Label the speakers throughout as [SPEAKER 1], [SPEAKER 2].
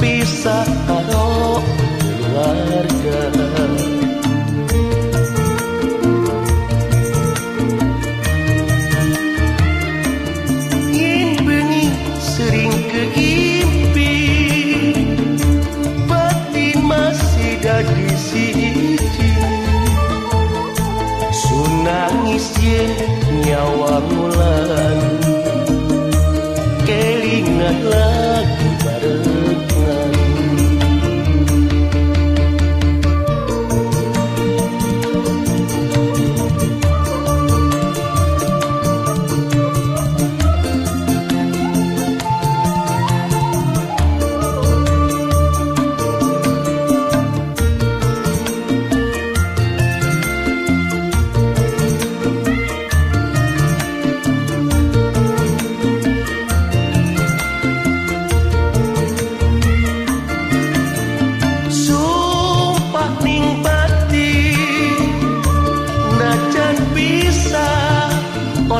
[SPEAKER 1] pisah karo keluarga. Yin bengi sering keimpi Batin masih jadi siji. Sunangis ye nyawa mulan ngạc lắm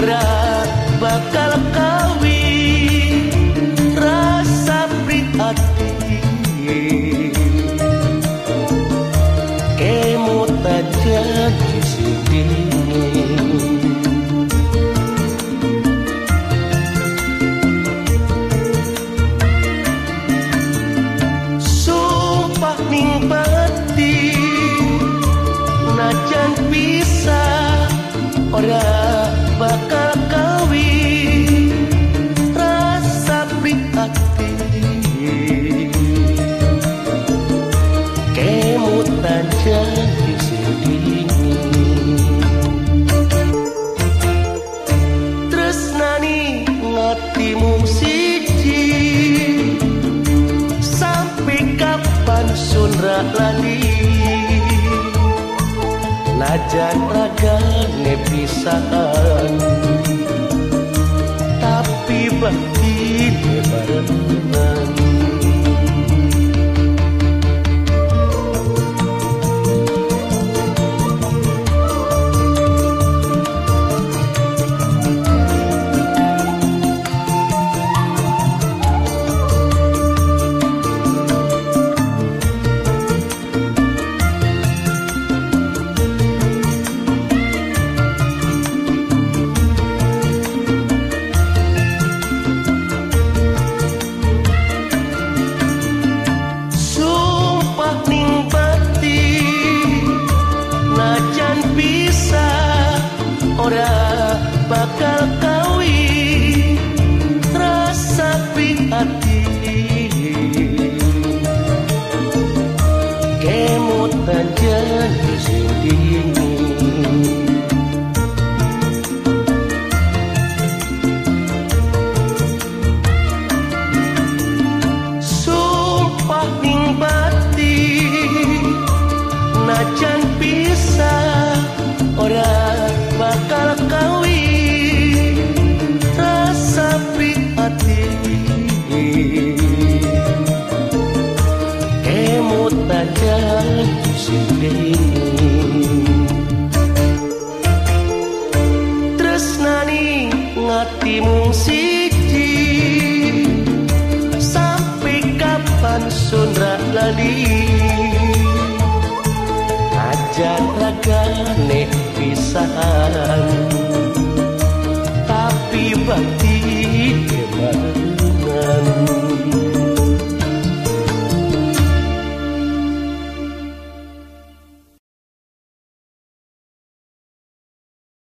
[SPEAKER 1] Ora bakal kawin. Rasa prihati Kemut aja di sini Sumpah ning pati Najan bisa Ora ajan raga nepisaan bakal kawin Rasa prihati Kemut aja di sini Di sini Tresnani ngatimu siji. Sampai kapan sunra lali? Ajan ragane pisahan. Tapi bak